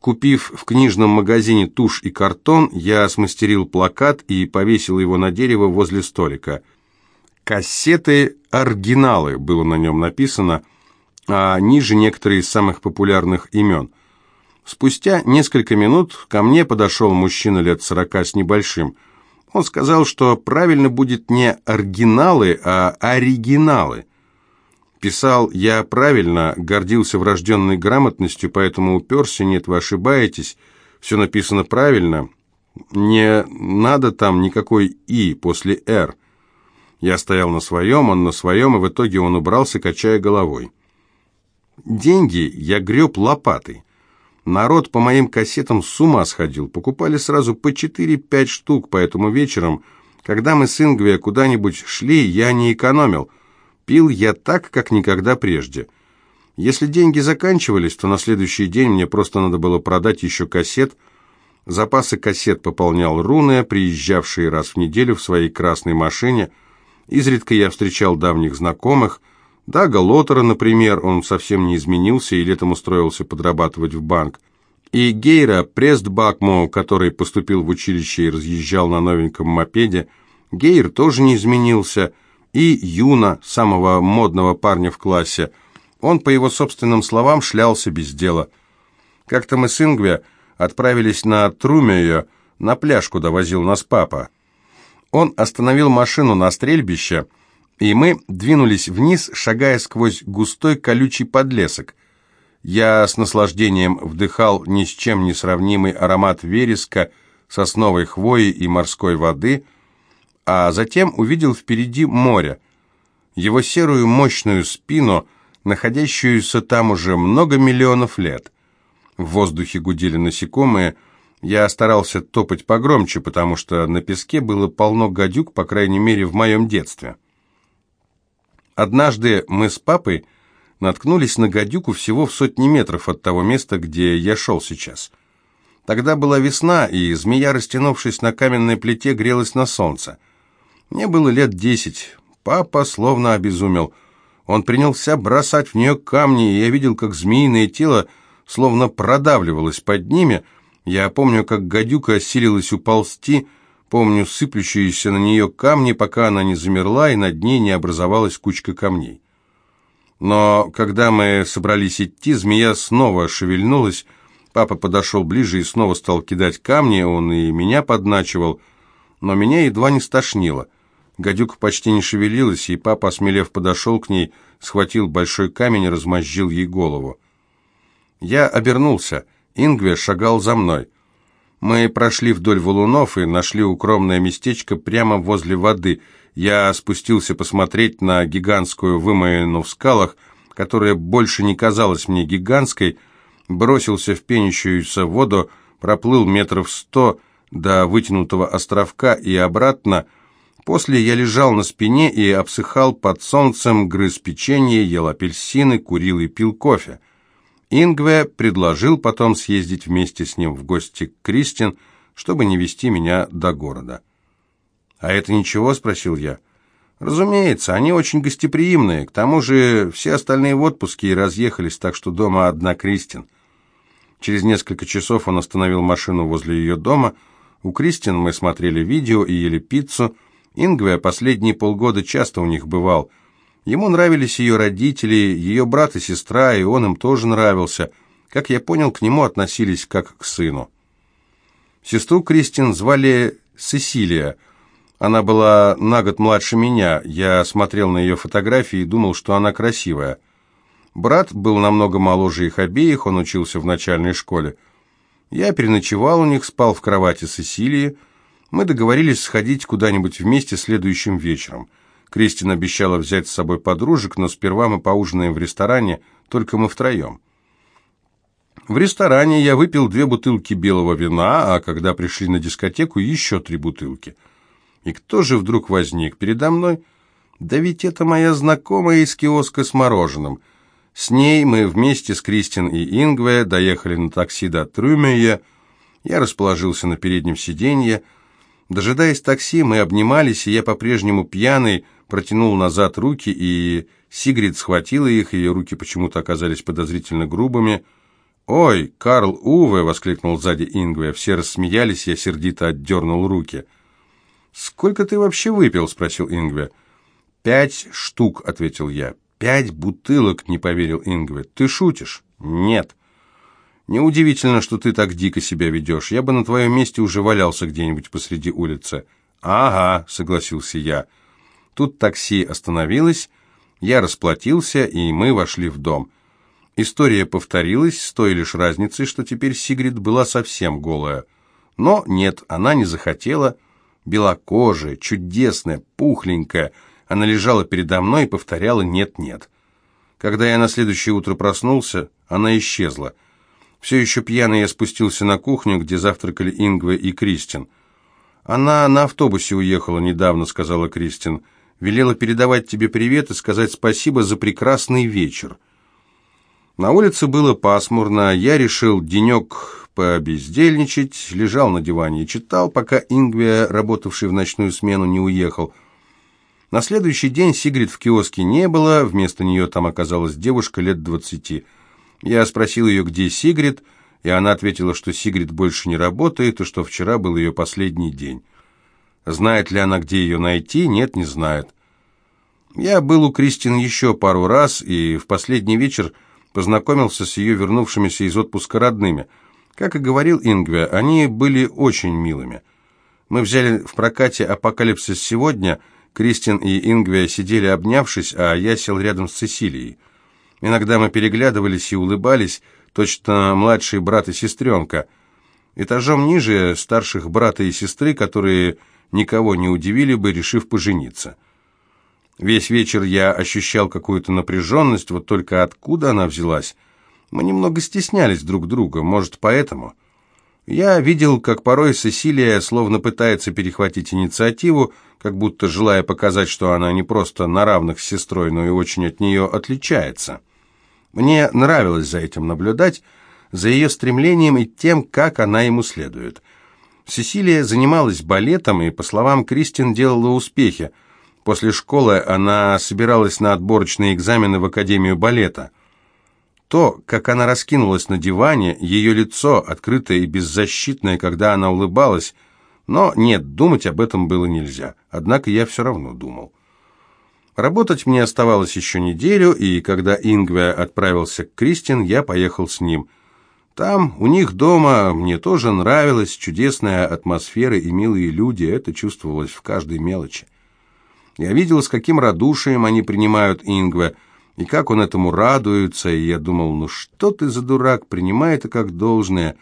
Купив в книжном магазине тушь и картон, я смастерил плакат и повесил его на дерево возле столика. «Кассеты оригиналы» было на нем написано, а ниже некоторые из самых популярных имен. Спустя несколько минут ко мне подошел мужчина лет сорока с небольшим. Он сказал, что правильно будет не оригиналы, а оригиналы. Писал я правильно, гордился врожденной грамотностью, поэтому уперся, нет, вы ошибаетесь, все написано правильно. Не надо там никакой «и» после «р». Я стоял на своем, он на своем, и в итоге он убрался, качая головой. Деньги я греб лопатой. Народ по моим кассетам с ума сходил, покупали сразу по 4-5 штук, поэтому вечером, когда мы с Ингвия куда-нибудь шли, я не экономил – Пил я так, как никогда прежде. Если деньги заканчивались, то на следующий день мне просто надо было продать еще кассет. Запасы кассет пополнял Руне, приезжавший раз в неделю в своей красной машине. Изредка я встречал давних знакомых. Дага Лотера, например, он совсем не изменился и летом устроился подрабатывать в банк. И Гейра Престбакму, который поступил в училище и разъезжал на новеньком мопеде, Гейр тоже не изменился – и Юна, самого модного парня в классе. Он, по его собственным словам, шлялся без дела. Как-то мы с Ингве отправились на Трумею, на пляж, куда возил нас папа. Он остановил машину на стрельбище, и мы двинулись вниз, шагая сквозь густой колючий подлесок. Я с наслаждением вдыхал ни с чем не сравнимый аромат вереска, сосновой хвои и морской воды – а затем увидел впереди море, его серую мощную спину, находящуюся там уже много миллионов лет. В воздухе гудели насекомые, я старался топать погромче, потому что на песке было полно гадюк, по крайней мере, в моем детстве. Однажды мы с папой наткнулись на гадюку всего в сотни метров от того места, где я шел сейчас. Тогда была весна, и змея, растянувшись на каменной плите, грелась на солнце. Мне было лет десять. Папа словно обезумел. Он принялся бросать в нее камни, и я видел, как змеиное тело словно продавливалось под ними. Я помню, как гадюка осилилась уползти, помню сыплющиеся на нее камни, пока она не замерла, и над ней не образовалась кучка камней. Но когда мы собрались идти, змея снова шевельнулась, папа подошел ближе и снова стал кидать камни, он и меня подначивал, но меня едва не стошнило. Гадюка почти не шевелилась, и папа, осмелев, подошел к ней, схватил большой камень и размозжил ей голову. Я обернулся. Ингве шагал за мной. Мы прошли вдоль валунов и нашли укромное местечко прямо возле воды. Я спустился посмотреть на гигантскую вымоину в скалах, которая больше не казалась мне гигантской, бросился в пенящуюся воду, проплыл метров сто до вытянутого островка и обратно — После я лежал на спине и обсыхал под солнцем, грыз печенье, ел апельсины, курил и пил кофе. Ингве предложил потом съездить вместе с ним в гости к Кристин, чтобы не вести меня до города. «А это ничего?» – спросил я. «Разумеется, они очень гостеприимные. К тому же все остальные в отпуске и разъехались, так что дома одна Кристин». Через несколько часов он остановил машину возле ее дома. У Кристин мы смотрели видео и ели пиццу – Ингве последние полгода часто у них бывал. Ему нравились ее родители, ее брат и сестра, и он им тоже нравился. Как я понял, к нему относились как к сыну. Сестру Кристин звали Сесилия. Она была на год младше меня. Я смотрел на ее фотографии и думал, что она красивая. Брат был намного моложе их обеих, он учился в начальной школе. Я переночевал у них, спал в кровати Сесилии, мы договорились сходить куда-нибудь вместе следующим вечером. Кристина обещала взять с собой подружек, но сперва мы поужинаем в ресторане, только мы втроем. В ресторане я выпил две бутылки белого вина, а когда пришли на дискотеку, еще три бутылки. И кто же вдруг возник передо мной? Да ведь это моя знакомая из киоска с мороженым. С ней мы вместе с Кристин и Ингве доехали на такси до Трюмея. Я расположился на переднем сиденье, Дожидаясь такси, мы обнимались, и я по-прежнему пьяный протянул назад руки, и Сигрид схватила их, ее руки почему-то оказались подозрительно грубыми. «Ой, Карл Уве!» — воскликнул сзади Ингве. Все рассмеялись, я сердито отдернул руки. «Сколько ты вообще выпил?» — спросил Ингве. «Пять штук», — ответил я. «Пять бутылок», — не поверил Ингве. «Ты шутишь?» «Нет». «Неудивительно, что ты так дико себя ведешь. Я бы на твоем месте уже валялся где-нибудь посреди улицы». «Ага», — согласился я. Тут такси остановилось, я расплатился, и мы вошли в дом. История повторилась, с той лишь разницей, что теперь Сигрид была совсем голая. Но нет, она не захотела. Белокожая, чудесная, пухленькая. Она лежала передо мной и повторяла «нет-нет». Когда я на следующее утро проснулся, она исчезла. Все еще пьяный я спустился на кухню, где завтракали Ингве и Кристин. «Она на автобусе уехала недавно», — сказала Кристин. «Велела передавать тебе привет и сказать спасибо за прекрасный вечер». На улице было пасмурно, я решил денек побездельничать, лежал на диване и читал, пока Ингвия, работавший в ночную смену, не уехал. На следующий день Сигрид в киоске не было, вместо нее там оказалась девушка лет двадцати. Я спросил ее, где Сигрид, — и она ответила, что Сигрид больше не работает, и что вчера был ее последний день. Знает ли она, где ее найти? Нет, не знает. Я был у Кристин еще пару раз, и в последний вечер познакомился с ее вернувшимися из отпуска родными. Как и говорил Ингве, они были очень милыми. Мы взяли в прокате «Апокалипсис сегодня», Кристин и Ингве сидели обнявшись, а я сел рядом с Цесилией. Иногда мы переглядывались и улыбались, точно младший брат и сестренка. Этажом ниже старших брата и сестры, которые никого не удивили бы, решив пожениться. Весь вечер я ощущал какую-то напряженность, вот только откуда она взялась? Мы немного стеснялись друг друга, может, поэтому. Я видел, как порой Сесилия словно пытается перехватить инициативу, как будто желая показать, что она не просто на равных с сестрой, но и очень от нее отличается. Мне нравилось за этим наблюдать, за ее стремлением и тем, как она ему следует. Сесилия занималась балетом и, по словам Кристин, делала успехи. После школы она собиралась на отборочные экзамены в Академию балета. То, как она раскинулась на диване, ее лицо, открытое и беззащитное, когда она улыбалась, но нет, думать об этом было нельзя. Однако я все равно думал. Работать мне оставалось еще неделю, и когда Ингве отправился к Кристин, я поехал с ним. Там, у них дома, мне тоже нравилась чудесная атмосфера и милые люди, это чувствовалось в каждой мелочи. Я видел, с каким радушием они принимают Ингве, и как он этому радуется, и я думал, ну что ты за дурак, принимай это как должное.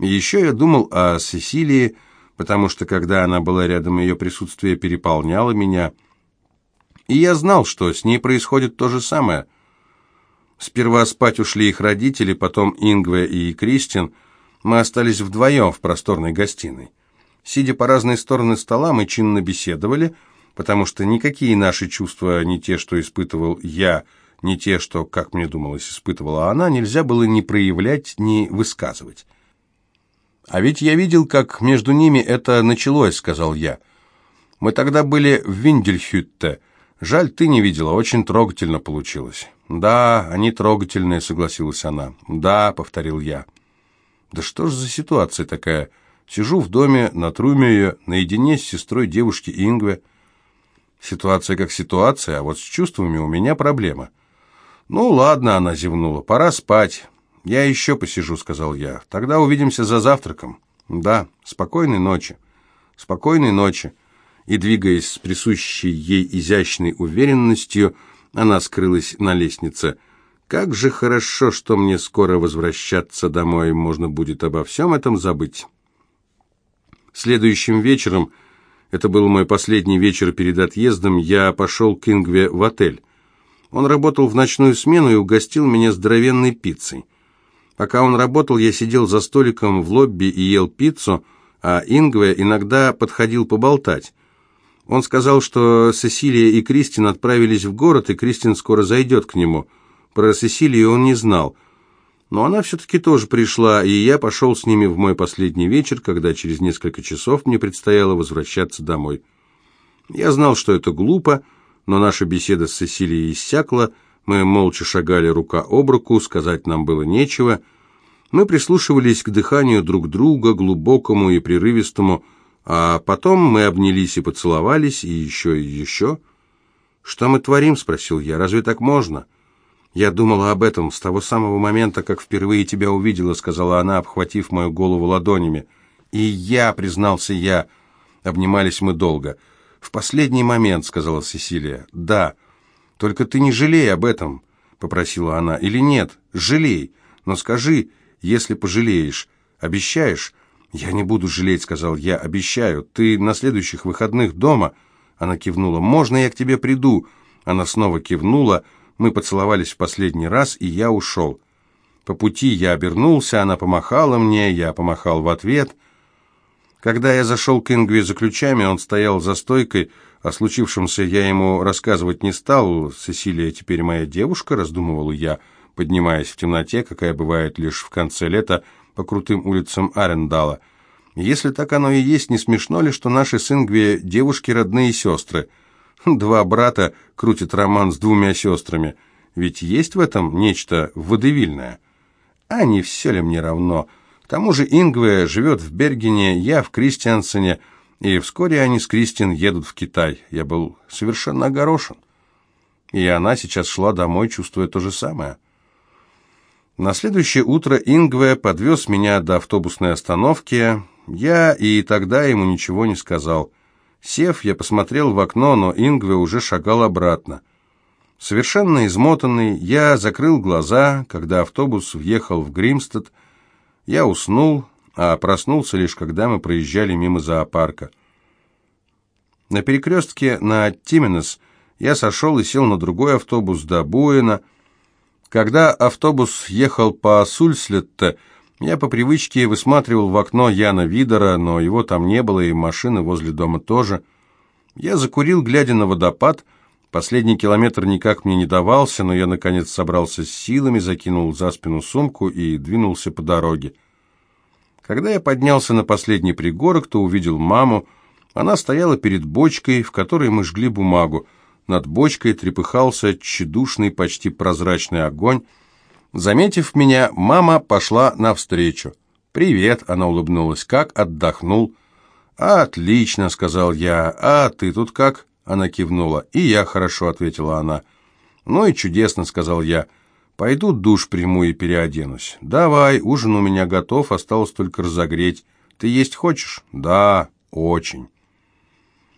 И еще я думал о Сесилии, потому что, когда она была рядом, ее присутствие переполняло меня – и я знал, что с ней происходит то же самое. Сперва спать ушли их родители, потом Ингве и Кристин. Мы остались вдвоем в просторной гостиной. Сидя по разные стороны стола, мы чинно беседовали, потому что никакие наши чувства, не те, что испытывал я, не те, что, как мне думалось, испытывала она, нельзя было ни проявлять, ни высказывать. «А ведь я видел, как между ними это началось», — сказал я. «Мы тогда были в Виндельхютте, Жаль, ты не видела, очень трогательно получилось. Да, они трогательные, согласилась она. Да, повторил я. Да что ж за ситуация такая? Сижу в доме, на труме ее, наедине с сестрой девушки Ингве. Ситуация как ситуация, а вот с чувствами у меня проблема. Ну ладно, она зевнула, пора спать. Я еще посижу, сказал я. Тогда увидимся за завтраком. Да, спокойной ночи. Спокойной ночи и, двигаясь с присущей ей изящной уверенностью, она скрылась на лестнице. «Как же хорошо, что мне скоро возвращаться домой, можно будет обо всем этом забыть». Следующим вечером, это был мой последний вечер перед отъездом, я пошел к Ингве в отель. Он работал в ночную смену и угостил меня здоровенной пиццей. Пока он работал, я сидел за столиком в лобби и ел пиццу, а Ингве иногда подходил поболтать. Он сказал, что Сесилия и Кристин отправились в город, и Кристин скоро зайдет к нему. Про Сесилию он не знал. Но она все-таки тоже пришла, и я пошел с ними в мой последний вечер, когда через несколько часов мне предстояло возвращаться домой. Я знал, что это глупо, но наша беседа с Сесилией иссякла, мы молча шагали рука об руку, сказать нам было нечего. Мы прислушивались к дыханию друг друга, глубокому и прерывистому, а потом мы обнялись и поцеловались, и еще, и еще. «Что мы творим?» — спросил я. «Разве так можно?» «Я думала об этом с того самого момента, как впервые тебя увидела», — сказала она, обхватив мою голову ладонями. «И я», — признался я. Обнимались мы долго. «В последний момент», — сказала Сесилия. «Да. Только ты не жалей об этом», — попросила она. «Или нет? Жалей. Но скажи, если пожалеешь. Обещаешь?» «Я не буду жалеть», — сказал я. «Обещаю. Ты на следующих выходных дома?» Она кивнула. «Можно я к тебе приду?» Она снова кивнула. Мы поцеловались в последний раз, и я ушел. По пути я обернулся, она помахала мне, я помахал в ответ. Когда я зашел к Ингве за ключами, он стоял за стойкой. О случившемся я ему рассказывать не стал. «Сесилия теперь моя девушка», — раздумывал я, поднимаясь в темноте, какая бывает лишь в конце лета, — по крутым улицам Арендала. Если так оно и есть, не смешно ли, что наши с Ингви девушки родные сестры? Два брата крутят роман с двумя сестрами. Ведь есть в этом нечто водевильное. А не все ли мне равно? К тому же Ингве живет в Бергене, я в Кристиансене, и вскоре они с Кристин едут в Китай. Я был совершенно огорошен. И она сейчас шла домой, чувствуя то же самое. На следующее утро Ингве подвез меня до автобусной остановки. Я и тогда ему ничего не сказал. Сев, я посмотрел в окно, но Ингве уже шагал обратно. Совершенно измотанный, я закрыл глаза, когда автобус въехал в Гримстед. Я уснул, а проснулся лишь, когда мы проезжали мимо зоопарка. На перекрестке на Тименес я сошел и сел на другой автобус до Буэна, когда автобус ехал по Сульслетте, я по привычке высматривал в окно Яна Видера, но его там не было, и машины возле дома тоже. Я закурил, глядя на водопад. Последний километр никак мне не давался, но я, наконец, собрался с силами, закинул за спину сумку и двинулся по дороге. Когда я поднялся на последний пригорок, то увидел маму. Она стояла перед бочкой, в которой мы жгли бумагу. Над бочкой трепыхался тщедушный, почти прозрачный огонь. Заметив меня, мама пошла навстречу. «Привет», — она улыбнулась, — «как отдохнул?» «Отлично», — сказал я. «А ты тут как?» — она кивнула. «И я хорошо», — ответила она. «Ну и чудесно», — сказал я. «Пойду душ приму и переоденусь». «Давай, ужин у меня готов, осталось только разогреть. Ты есть хочешь?» «Да, очень».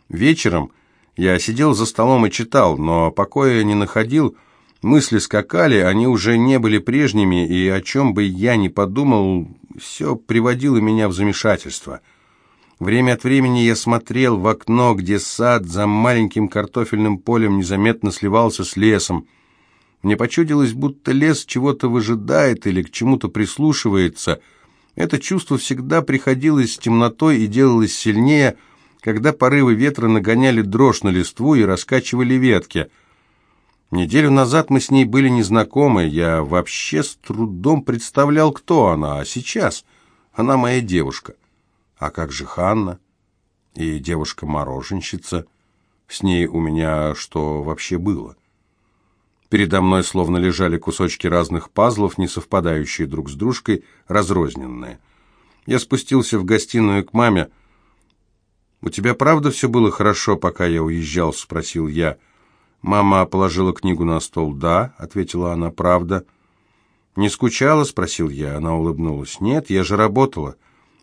Вечером я сидел за столом и читал, но покоя не находил. Мысли скакали, они уже не были прежними, и о чем бы я ни подумал, все приводило меня в замешательство. Время от времени я смотрел в окно, где сад за маленьким картофельным полем незаметно сливался с лесом. Мне почудилось, будто лес чего-то выжидает или к чему-то прислушивается. Это чувство всегда приходилось с темнотой и делалось сильнее – когда порывы ветра нагоняли дрожь на листву и раскачивали ветки. Неделю назад мы с ней были незнакомы, я вообще с трудом представлял, кто она, а сейчас она моя девушка. А как же Ханна? И девушка-мороженщица? С ней у меня что вообще было? Передо мной словно лежали кусочки разных пазлов, не совпадающие друг с дружкой, разрозненные. Я спустился в гостиную к маме, «У тебя правда все было хорошо, пока я уезжал?» – спросил я. Мама положила книгу на стол. «Да», – ответила она, – «правда». «Не скучала?» – спросил я. Она улыбнулась. «Нет, я же работала.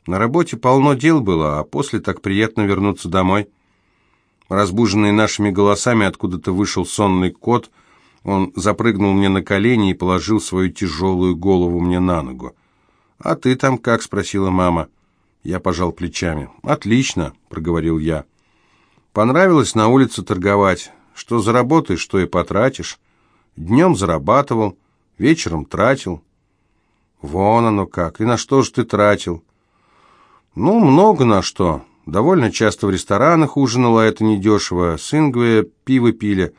На работе полно дел было, а после так приятно вернуться домой». Разбуженный нашими голосами откуда-то вышел сонный кот. Он запрыгнул мне на колени и положил свою тяжелую голову мне на ногу. «А ты там как?» – спросила мама. Я пожал плечами. «Отлично», — проговорил я. «Понравилось на улице торговать. Что заработаешь, что и потратишь. Днем зарабатывал, вечером тратил». «Вон оно как. И на что же ты тратил?» «Ну, много на что. Довольно часто в ресторанах ужинала, это недешево. С Ингве пиво пили.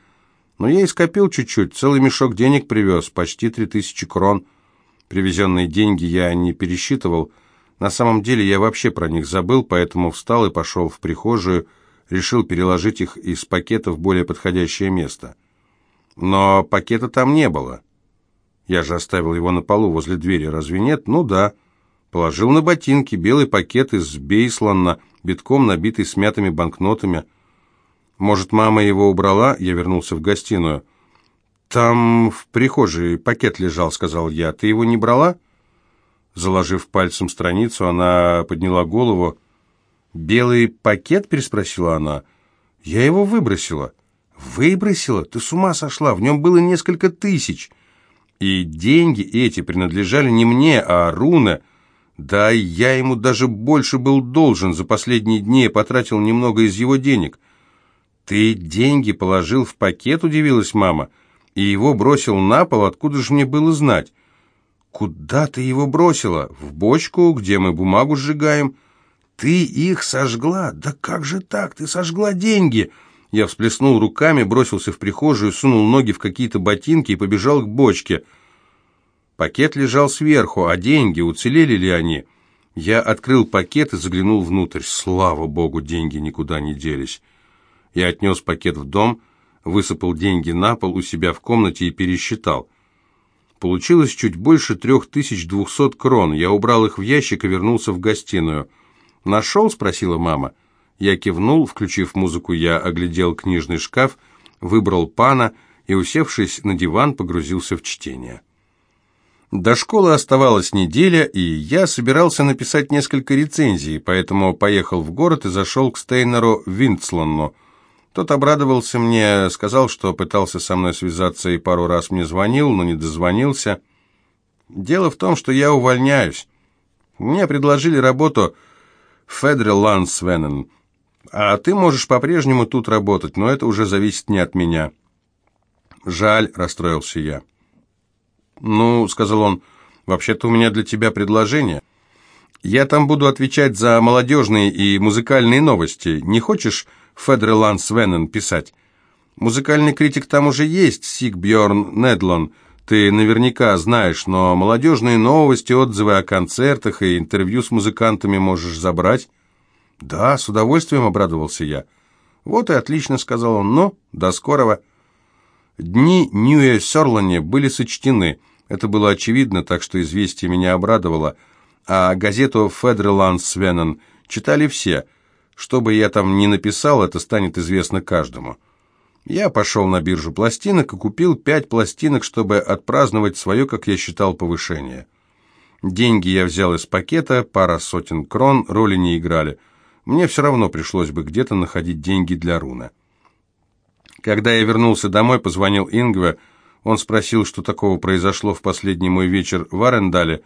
Но я и скопил чуть-чуть. Целый мешок денег привез, почти три тысячи крон. Привезенные деньги я не пересчитывал». На самом деле я вообще про них забыл, поэтому встал и пошел в прихожую, решил переложить их из пакета в более подходящее место. Но пакета там не было. Я же оставил его на полу возле двери, разве нет? Ну да. Положил на ботинки белый пакет из Бейслана, битком набитый смятыми банкнотами. Может, мама его убрала? Я вернулся в гостиную. «Там в прихожей пакет лежал», — сказал я. «Ты его не брала?» Заложив пальцем страницу, она подняла голову. «Белый пакет?» — переспросила она. «Я его выбросила». «Выбросила? Ты с ума сошла? В нем было несколько тысяч». И деньги эти принадлежали не мне, а Руне. Да, я ему даже больше был должен. За последние дни я потратил немного из его денег. «Ты деньги положил в пакет?» — удивилась мама. «И его бросил на пол? Откуда же мне было знать?» «Куда ты его бросила? В бочку, где мы бумагу сжигаем?» «Ты их сожгла? Да как же так? Ты сожгла деньги!» Я всплеснул руками, бросился в прихожую, сунул ноги в какие-то ботинки и побежал к бочке. Пакет лежал сверху, а деньги, уцелели ли они? Я открыл пакет и заглянул внутрь. Слава богу, деньги никуда не делись. Я отнес пакет в дом, высыпал деньги на пол у себя в комнате и пересчитал. Получилось чуть больше трех тысяч двухсот крон. Я убрал их в ящик и вернулся в гостиную. «Нашел?» — спросила мама. Я кивнул, включив музыку, я оглядел книжный шкаф, выбрал пана и, усевшись на диван, погрузился в чтение. До школы оставалась неделя, и я собирался написать несколько рецензий, поэтому поехал в город и зашел к Стейнеру Винцланну. Тот обрадовался мне, сказал, что пытался со мной связаться и пару раз мне звонил, но не дозвонился. Дело в том, что я увольняюсь. Мне предложили работу в Federal Landsvennen. А ты можешь по-прежнему тут работать, но это уже зависит не от меня». «Жаль», — расстроился я. «Ну», — сказал он, — «вообще-то у меня для тебя предложение. Я там буду отвечать за молодежные и музыкальные новости. Не хочешь Федерланд Свенен писать? Музыкальный критик там уже есть, Сигбjörn Недлон, ты наверняка знаешь, но молодежные новости, отзывы о концертах и интервью с музыкантами можешь забрать». «Да, с удовольствием обрадовался я». «Вот и отлично», — сказал он. «Ну, до скорого». Дни Ньюэ Сёрлани были сочтены. Это было очевидно, так что известие меня обрадовало. А газету «Федерланд Свенен» читали все. Что бы я там ни написал, это станет известно каждому. Я пошел на биржу пластинок и купил пять пластинок, чтобы отпраздновать свое, как я считал, повышение. Деньги я взял из пакета, пара сотен крон, роли не играли. Мне все равно пришлось бы где-то находить деньги для руна. Когда я вернулся домой, позвонил Ингве. Он спросил, что такого произошло в последний мой вечер в Арендале.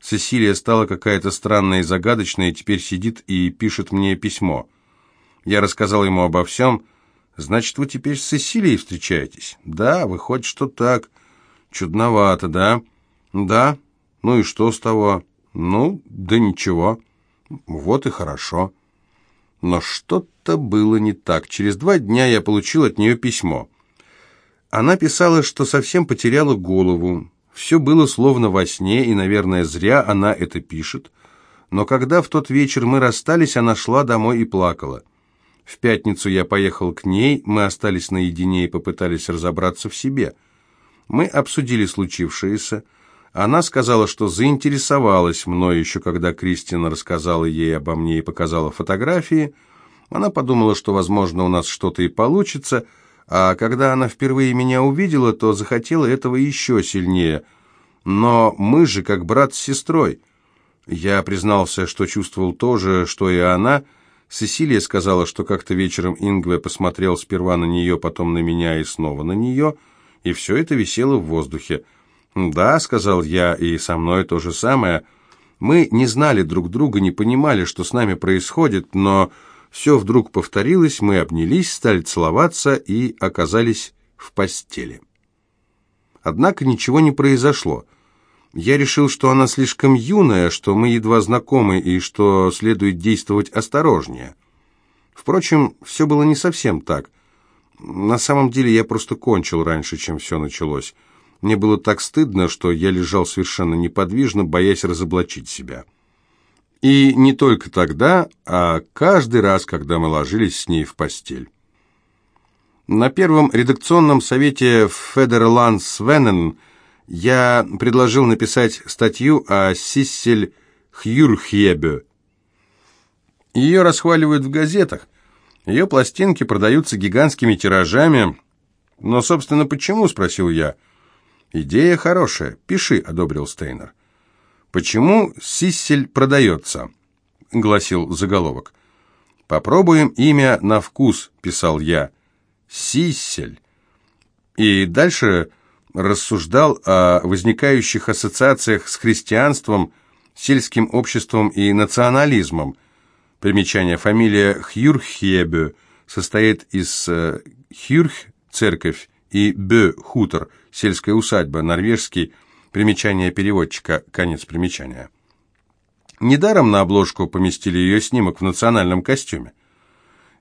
Сесилия стала какая-то странная и загадочная, и теперь сидит и пишет мне письмо. Я рассказал ему обо всем. «Значит, вы теперь с Сесилией встречаетесь?» «Да, выходит, что так. Чудновато, да?» «Да. Ну и что с того?» «Ну, да ничего. Вот и хорошо». Но что-то было не так. Через два дня я получил от нее письмо. Она писала, что совсем потеряла голову. Все было словно во сне, и, наверное, зря она это пишет. Но когда в тот вечер мы расстались, она шла домой и плакала. В пятницу я поехал к ней, мы остались наедине и попытались разобраться в себе. Мы обсудили случившееся. Она сказала, что заинтересовалась мной еще когда Кристина рассказала ей обо мне и показала фотографии. Она подумала, что, возможно, у нас что-то и получится, а когда она впервые меня увидела, то захотела этого еще сильнее. Но мы же как брат с сестрой. Я признался, что чувствовал то же, что и она. Сесилия сказала, что как-то вечером Ингве посмотрел сперва на нее, потом на меня и снова на нее, и все это висело в воздухе. «Да», — сказал я, — «и со мной то же самое. Мы не знали друг друга, не понимали, что с нами происходит, но все вдруг повторилось, мы обнялись, стали целоваться и оказались в постели». Однако ничего не произошло. Я решил, что она слишком юная, что мы едва знакомы и что следует действовать осторожнее. Впрочем, все было не совсем так. На самом деле я просто кончил раньше, чем все началось. Мне было так стыдно, что я лежал совершенно неподвижно, боясь разоблачить себя. И не только тогда, а каждый раз, когда мы ложились с ней в постель. На первом редакционном совете Федерланд Свенен я предложил написать статью о Сиссель Хьюрхебе. Ее расхваливают в газетах. Ее пластинки продаются гигантскими тиражами. Но, собственно, почему, спросил я. Идея хорошая. Пиши, одобрил Стейнер. Почему Сиссель продается? гласил заголовок. Попробуем имя на вкус, писал я. Сиссель. И дальше рассуждал о возникающих ассоциациях с христианством, сельским обществом и национализмом. Примечание. Фамилия Хюрхебе состоит из э, Хюрх – церковь и Бö – хутор, сельская усадьба, норвежский. Примечание переводчика. Конец примечания. Недаром на обложку поместили ее снимок в национальном костюме.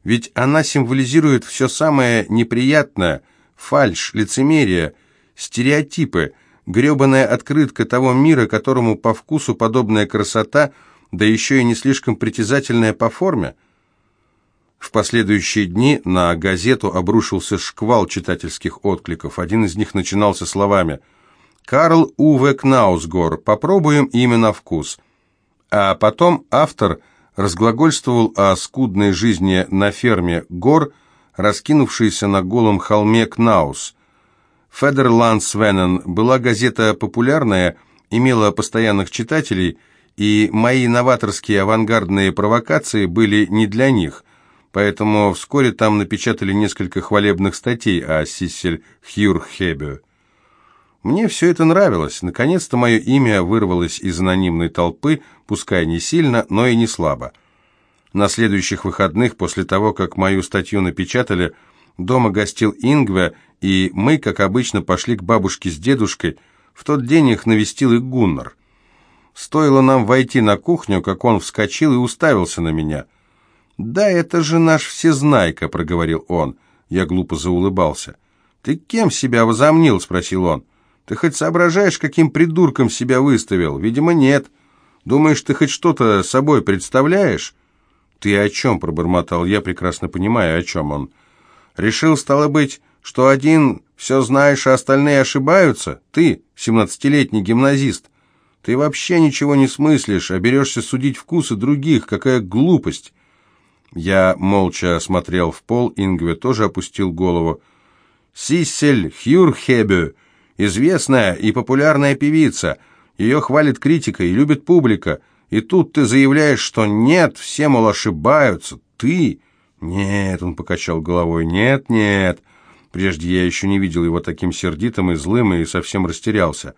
Ведь она символизирует все самое неприятное – фальшь, лицемерие, стереотипы, гребаная открытка того мира, которому по вкусу подобная красота, да еще и не слишком притязательная по форме. В последующие дни на газету обрушился шквал читательских откликов. Один из них начинался словами «Карл Уве Кнаусгор, попробуем имя на вкус». А потом автор разглагольствовал о скудной жизни на ферме гор, раскинувшейся на голом холме Кнаус – Федерландсвенен была газета популярная, имела постоянных читателей, и мои новаторские авангардные провокации были не для них, поэтому вскоре там напечатали несколько хвалебных статей о Сиссель Хьюрхебе. Мне все это нравилось. Наконец-то мое имя вырвалось из анонимной толпы, пускай не сильно, но и не слабо. На следующих выходных, после того, как мою статью напечатали, дома гостил Ингве, и мы, как обычно, пошли к бабушке с дедушкой. В тот день их навестил и Гуннар. Стоило нам войти на кухню, как он вскочил и уставился на меня. «Да это же наш всезнайка», — проговорил он. Я глупо заулыбался. «Ты кем себя возомнил?» — спросил он. «Ты хоть соображаешь, каким придурком себя выставил? Видимо, нет. Думаешь, ты хоть что-то собой представляешь?» «Ты о чем?» — пробормотал я, прекрасно понимая, о чем он. «Решил, стало быть, что один все знаешь, а остальные ошибаются? Ты, семнадцатилетний гимназист, ты вообще ничего не смыслишь, а берешься судить вкусы других. Какая глупость!» Я молча смотрел в пол, Ингве тоже опустил голову. «Сиссель Хюрхебе, известная и популярная певица. Ее хвалит критика и любит публика. И тут ты заявляешь, что нет, все, мол, ошибаются. Ты...» «Нет», — он покачал головой, — «нет, нет». Прежде я еще не видел его таким сердитым и злым, и совсем растерялся.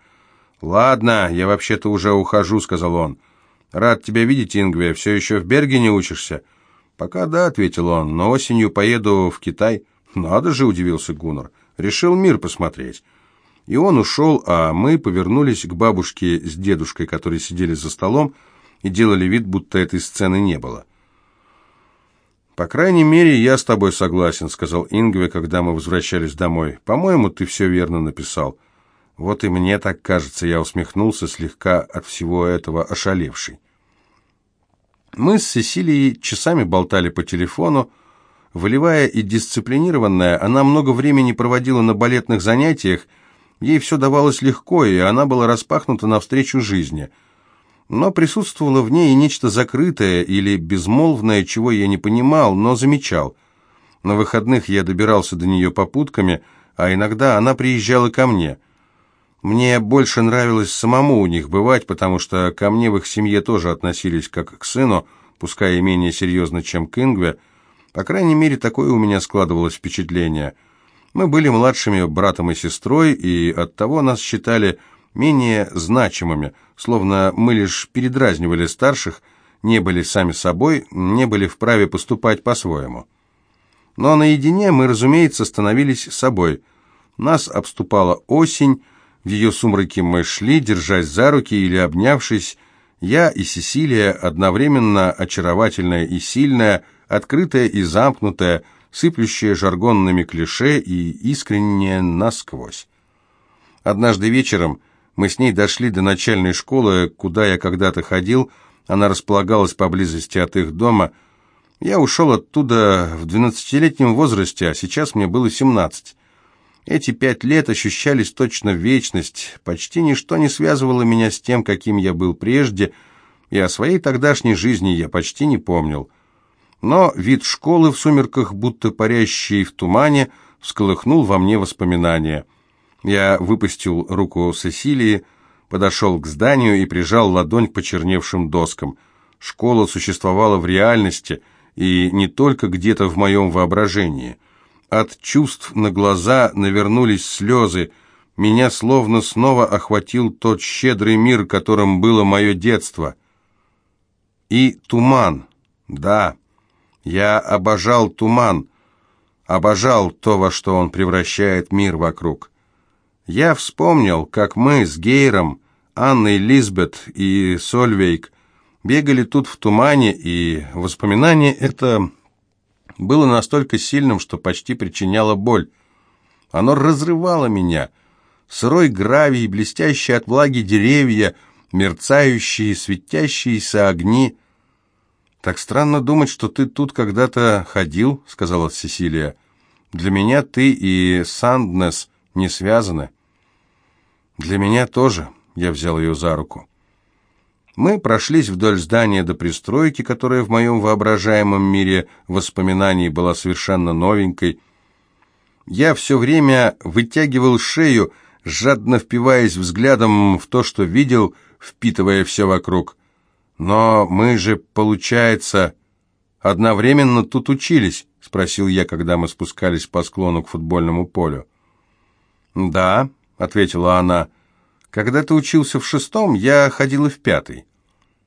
«Ладно, я вообще-то уже ухожу», — сказал он. «Рад тебя видеть, Ингве. Все еще в Бергене учишься?» «Пока да», — ответил он, — «но осенью поеду в Китай». «Надо же», — удивился Гуннар. «Решил мир посмотреть». И он ушел, а мы повернулись к бабушке с дедушкой, которые сидели за столом и делали вид, будто этой сцены не было. «По крайней мере, я с тобой согласен», — сказал Ингве, когда мы возвращались домой. «По-моему, ты все верно написал». «Вот и мне так кажется», — я усмехнулся, слегка от всего этого ошалевший. Мы с Сесилией часами болтали по телефону. Волевая и дисциплинированная, она много времени проводила на балетных занятиях, ей все давалось легко, и она была распахнута навстречу жизни — но присутствовало в ней нечто закрытое или безмолвное, чего я не понимал, но замечал. На выходных я добирался до нее попутками, а иногда она приезжала ко мне. Мне больше нравилось самому у них бывать, потому что ко мне в их семье тоже относились как к сыну, пускай и менее серьезно, чем к Ингве. По крайней мере, такое у меня складывалось впечатление. Мы были младшими братом и сестрой, и оттого нас считали менее значимыми, словно мы лишь передразнивали старших, не были сами собой, не были вправе поступать по-своему. Но наедине мы, разумеется, становились собой. Нас обступала осень, в ее сумраке мы шли, держась за руки или обнявшись, я и Сесилия, одновременно очаровательная и сильная, открытая и замкнутая, сыплющая жаргонными клише и искренняя насквозь. Однажды вечером мы с ней дошли до начальной школы, куда я когда-то ходил. Она располагалась поблизости от их дома. Я ушел оттуда в двенадцатилетнем возрасте, а сейчас мне было семнадцать. Эти пять лет ощущались точно вечность, почти ничто не связывало меня с тем, каким я был прежде, и о своей тогдашней жизни я почти не помнил. Но вид школы в сумерках, будто парящий в тумане, всколыхнул во мне воспоминания. Я выпустил руку Сесилии, подошел к зданию и прижал ладонь к почерневшим доскам. Школа существовала в реальности, и не только где-то в моем воображении. От чувств на глаза навернулись слезы, меня словно снова охватил тот щедрый мир, которым было мое детство. И туман, да, я обожал туман, обожал то, во что он превращает мир вокруг. Я вспомнил, как мы с Гейром, Анной Лизбет и Сольвейк бегали тут в тумане, и воспоминание это было настолько сильным, что почти причиняло боль. Оно разрывало меня. Сырой гравий, блестящие от влаги деревья, мерцающие, светящиеся огни. «Так странно думать, что ты тут когда-то ходил», — сказала Сесилия. «Для меня ты и Санднес не связаны». «Для меня тоже», — я взял ее за руку. Мы прошлись вдоль здания до пристройки, которая в моем воображаемом мире воспоминаний была совершенно новенькой. Я все время вытягивал шею, жадно впиваясь взглядом в то, что видел, впитывая все вокруг. «Но мы же, получается, одновременно тут учились?» — спросил я, когда мы спускались по склону к футбольному полю. «Да», — ответила она. «Когда ты учился в шестом, я ходила в пятый,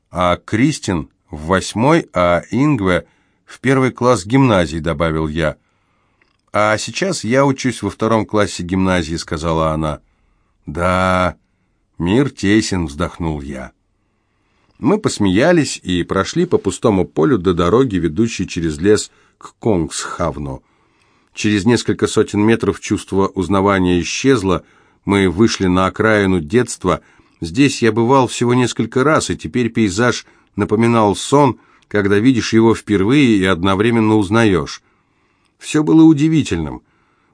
а Кристин в восьмой, а Ингве в первый класс гимназии», — добавил я. «А сейчас я учусь во втором классе гимназии», — сказала она. «Да, мир тесен», — вздохнул я. Мы посмеялись и прошли по пустому полю до дороги, ведущей через лес к Конгсхавну. Через несколько сотен метров чувство узнавания исчезло, мы вышли на окраину детства. Здесь я бывал всего несколько раз, и теперь пейзаж напоминал сон, когда видишь его впервые и одновременно узнаешь. Все было удивительным.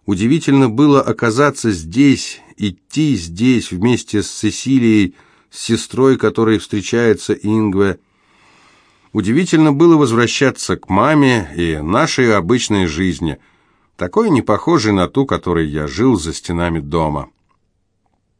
Удивительно было оказаться здесь, идти здесь вместе с Сесилией, с сестрой, которой встречается Ингве. Удивительно было возвращаться к маме и нашей обычной жизни, такой не похожей на ту, которой я жил за стенами дома.